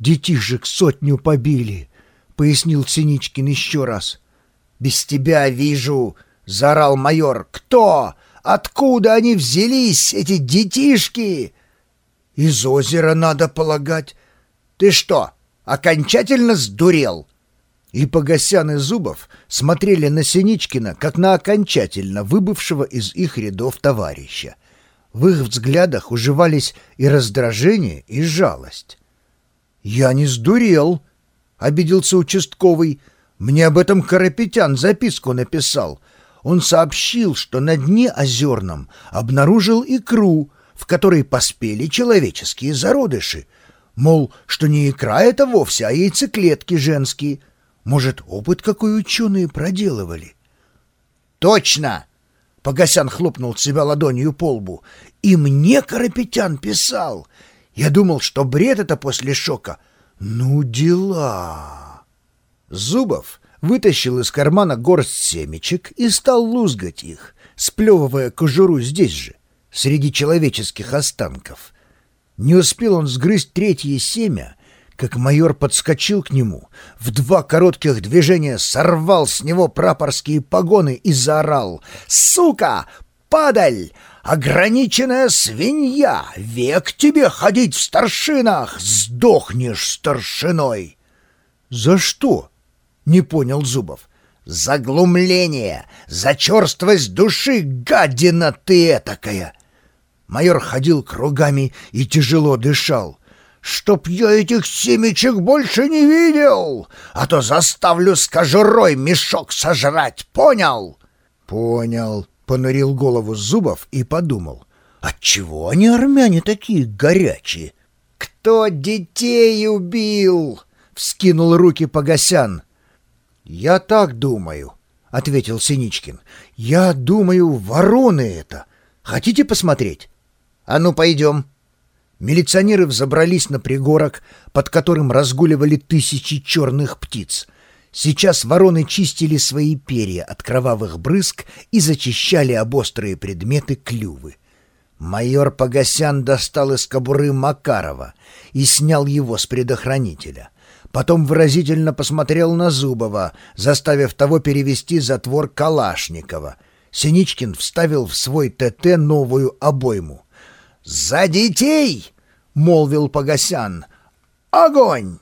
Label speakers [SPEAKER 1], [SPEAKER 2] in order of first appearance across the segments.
[SPEAKER 1] детишек сотню побили», — пояснил Синичкин еще раз.
[SPEAKER 2] «Без тебя вижу», — заорал майор. «Кто? Откуда они взялись, эти детишки?» «Из озера, надо полагать. Ты что, окончательно сдурел?»
[SPEAKER 1] И Погосян и Зубов смотрели на Синичкина, как на окончательно выбывшего из их рядов товарища. В их взглядах уживались и раздражение, и жалость. «Я не сдурел», — обиделся участковый. «Мне об этом Карапетян записку написал. Он сообщил, что на дне озерном обнаружил икру, в которой поспели человеческие зародыши. Мол, что не икра это вовсе, а яйцеклетки женские». Может, опыт какой ученые проделывали?
[SPEAKER 2] Точно! Погосян хлопнул себя ладонью по лбу. И мне Карапетян писал. Я думал, что бред это после шока. Ну, дела.
[SPEAKER 1] Зубов вытащил из кармана горсть семечек и стал лузгать их, сплевывая кожуру здесь же, среди человеческих останков. Не успел он сгрызть третье семя, как майор подскочил к нему, в два коротких движения сорвал с него прапорские погоны и заорал «Сука! Падаль! Ограниченная свинья! Век тебе ходить в старшинах! Сдохнешь старшиной!» «За что?» — не понял Зубов.
[SPEAKER 2] «За глумление! За черствость души, гадина ты этакая!» Майор ходил кругами и тяжело дышал чтоб я этих семечек больше не видел, а то заставлю с кожурой мешок сожрать, понял?»
[SPEAKER 1] «Понял», — понурил голову Зубов и подумал. «Отчего они, армяне, такие горячие?»
[SPEAKER 2] «Кто детей убил?» — вскинул руки Погосян.
[SPEAKER 1] «Я так думаю», — ответил Синичкин. «Я думаю, вороны это. Хотите посмотреть?»
[SPEAKER 2] «А ну, пойдем».
[SPEAKER 1] Милиционеры взобрались на пригорок, под которым разгуливали тысячи черных птиц. Сейчас вороны чистили свои перья от кровавых брызг и зачищали об острые предметы клювы. Майор Погосян достал из кобуры Макарова и снял его с предохранителя. Потом выразительно посмотрел на Зубова, заставив того перевести затвор Калашникова. Синичкин вставил в свой ТТ новую обойму —
[SPEAKER 2] «За детей!» — молвил Погосян. «Огонь!»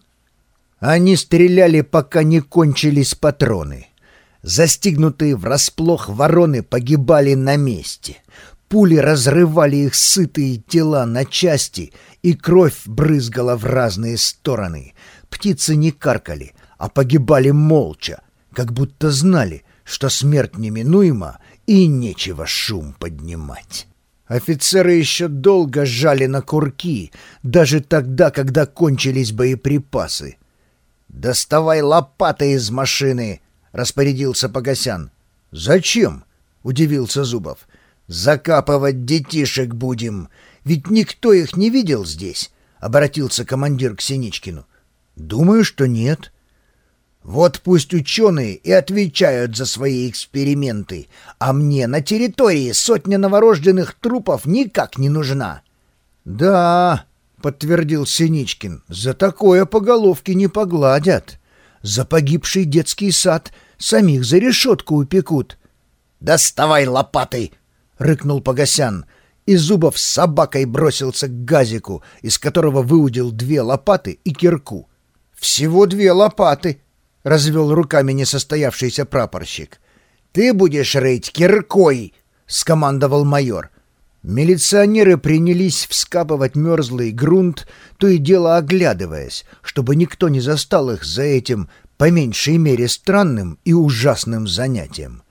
[SPEAKER 1] Они стреляли, пока не кончились патроны. Застигнутые врасплох вороны погибали на месте. Пули разрывали их сытые тела на части, и кровь брызгала в разные стороны. Птицы не каркали, а погибали молча, как будто знали, что смерть неминуема и нечего шум поднимать. Офицеры еще долго жали на курки, даже тогда, когда кончились боеприпасы.
[SPEAKER 2] «Доставай лопаты из машины!» — распорядился Погосян.
[SPEAKER 1] «Зачем?» — удивился Зубов.
[SPEAKER 2] «Закапывать детишек будем, ведь никто их не видел здесь», — обратился командир к Синичкину.
[SPEAKER 1] «Думаю, что нет».
[SPEAKER 2] Вот пусть ученые и отвечают за свои эксперименты, а мне на территории сотня новорожденных трупов никак не нужна.
[SPEAKER 1] — Да, — подтвердил Синичкин, — за такое по головке не погладят. За погибший детский сад самих за решетку упекут.
[SPEAKER 2] — Доставай лопаты! — рыкнул Погосян. И Зубов с собакой бросился к газику, из которого выудил две лопаты и кирку.
[SPEAKER 1] — Всего две лопаты! —— развел руками несостоявшийся прапорщик.
[SPEAKER 2] «Ты будешь рыть киркой!» — скомандовал майор.
[SPEAKER 1] Милиционеры принялись вскапывать мерзлый грунт, то и дело оглядываясь, чтобы никто не застал их за этим, по меньшей мере, странным и ужасным занятием.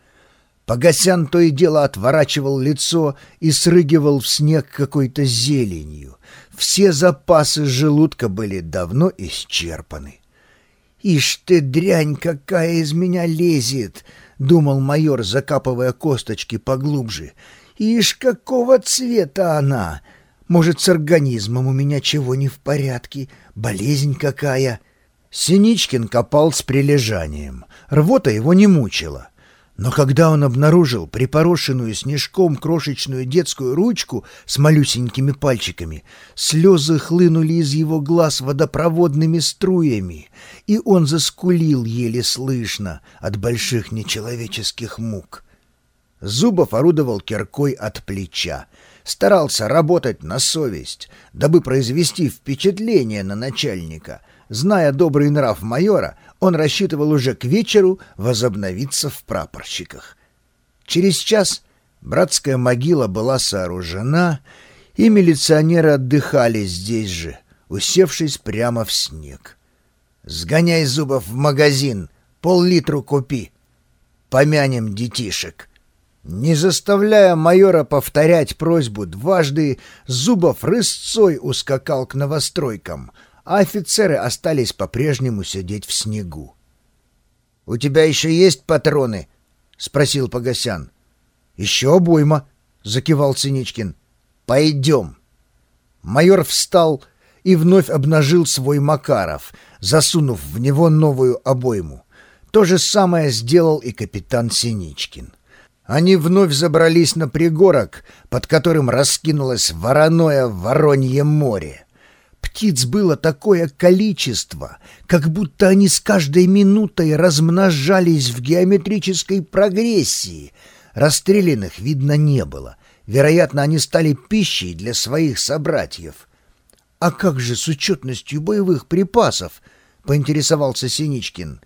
[SPEAKER 1] Погосян то и дело отворачивал лицо и срыгивал в снег какой-то зеленью. Все запасы желудка были давно исчерпаны. «Ишь ты, дрянь какая из меня лезет!» — думал майор, закапывая косточки поглубже. «Ишь, какого цвета она! Может, с организмом у меня чего не в порядке? Болезнь какая?» Синичкин копал с прилежанием. Рвота его не мучила. Но когда он обнаружил припорошенную снежком крошечную детскую ручку с малюсенькими пальчиками, слезы хлынули из его глаз водопроводными струями, и он заскулил еле слышно от больших нечеловеческих мук. Зубов орудовал киркой от плеча, старался работать на совесть, дабы произвести впечатление на начальника. Зная добрый нрав майора, он рассчитывал уже к вечеру возобновиться в прапорщиках. Через час братская могила была сооружена, и милиционеры отдыхали здесь же, усевшись прямо в снег. «Сгоняй зубов в магазин, пол-литру купи. Помянем детишек». Не заставляя майора повторять просьбу дважды, Зубов рысцой ускакал к новостройкам — а офицеры остались по-прежнему сидеть в снегу. «У тебя еще есть патроны?» — спросил Погосян. «Еще обойма», — закивал Синичкин. «Пойдем». Майор встал и вновь обнажил свой Макаров, засунув в него новую обойму. То же самое сделал и капитан Синичкин. Они вновь забрались на пригорок, под которым раскинулось вороное Воронье море. Птиц было такое количество, как будто они с каждой минутой размножались в геометрической прогрессии. Расстрелянных видно не было. Вероятно, они стали пищей для своих собратьев. «А как же с учетностью боевых припасов?» — поинтересовался Синичкин.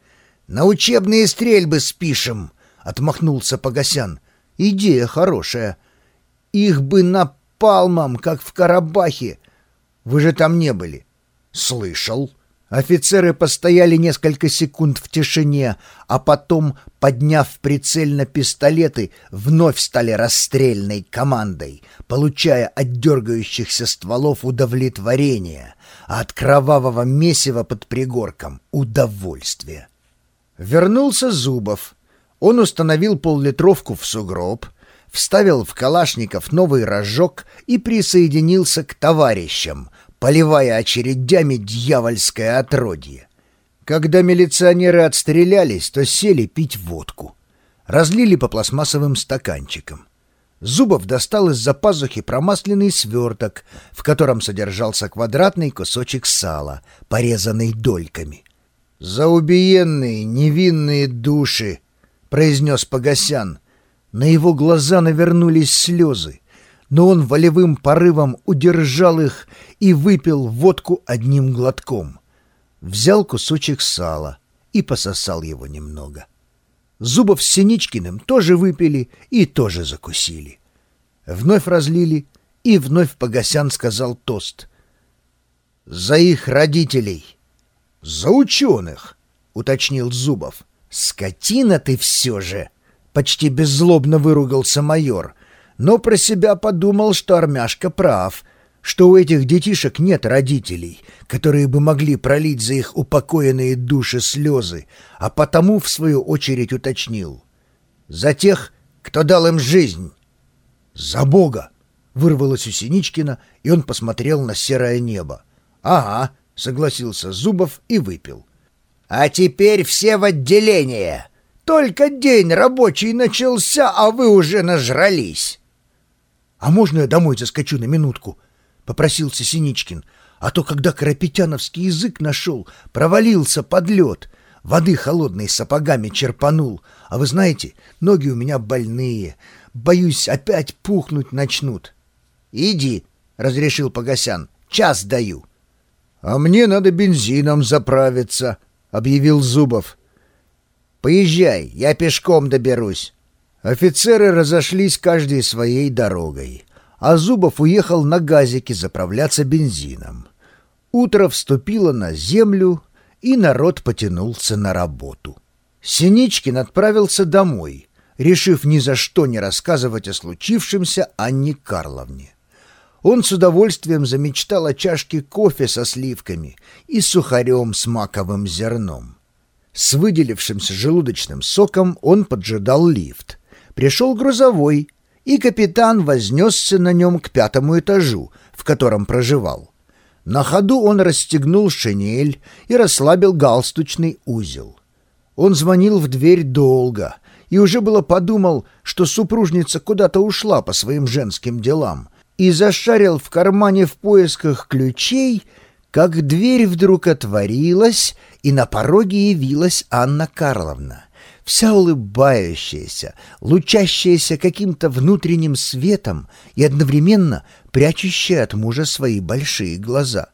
[SPEAKER 1] «На учебные стрельбы спишем», — отмахнулся Погосян. «Идея хорошая. Их бы напалмом, как в Карабахе, вы же там не были». «Слышал». Офицеры постояли несколько секунд в тишине, а потом, подняв прицельно пистолеты, вновь стали расстрельной командой, получая от дергающихся стволов удовлетворение, а от кровавого месива под пригорком — удовольствие. Вернулся Зубов. Он установил поллитровку в сугроб — вставил в Калашников новый рожок и присоединился к товарищам, поливая очередями дьявольское отродье. Когда милиционеры отстрелялись, то сели пить водку. Разлили по пластмассовым стаканчикам. Зубов достал из-за пазухи промасленный сверток, в котором содержался квадратный кусочек сала, порезанный дольками. «За убиенные невинные души!» — произнес Погосян — на его глаза навернулись слезы, но он волевым порывом удержал их и выпил водку одним глотком. Взял кусочек сала и пососал его немного. Зубов с Синичкиным тоже выпили и тоже закусили. Вновь разлили, и вновь Погосян сказал тост. «За их родителей!» «За ученых!» — уточнил Зубов. «Скотина ты все же!» Почти беззлобно выругался майор, но про себя подумал, что армяшка прав, что у этих детишек нет родителей, которые бы могли пролить за их упокоенные души слезы, а потому, в свою очередь, уточнил. «За тех, кто дал им жизнь!» «За Бога!» — вырвалось у Синичкина, и он посмотрел на серое небо. «Ага», — согласился Зубов и выпил. «А теперь все в отделение!» Только день рабочий начался, а вы уже нажрались. — А можно я домой заскочу на минутку? — попросился Синичкин. А то, когда Карапетяновский язык нашел, провалился под лед, воды холодной сапогами черпанул. А вы знаете, ноги у меня больные. Боюсь, опять пухнуть начнут. — Иди, — разрешил Погосян, — час даю. — А мне надо бензином заправиться, — объявил Зубов. — Поезжай, я пешком доберусь». Офицеры разошлись каждой своей дорогой, а Зубов уехал на газике заправляться бензином. Утро вступило на землю, и народ потянулся на работу. Синичкин отправился домой, решив ни за что не рассказывать о случившемся Анне Карловне. Он с удовольствием замечтал о чашке кофе со сливками и сухарем с маковым зерном. С выделившимся желудочным соком он поджидал лифт. Пришел грузовой, и капитан вознесся на нем к пятому этажу, в котором проживал. На ходу он расстегнул шинель и расслабил галстучный узел. Он звонил в дверь долго, и уже было подумал, что супружница куда-то ушла по своим женским делам, и зашарил в кармане в поисках ключей, как дверь вдруг отворилась, и на пороге явилась Анна Карловна вся улыбающаяся, лучащаяся каким-то внутренним светом и одновременно прячущая от мужа свои большие глаза.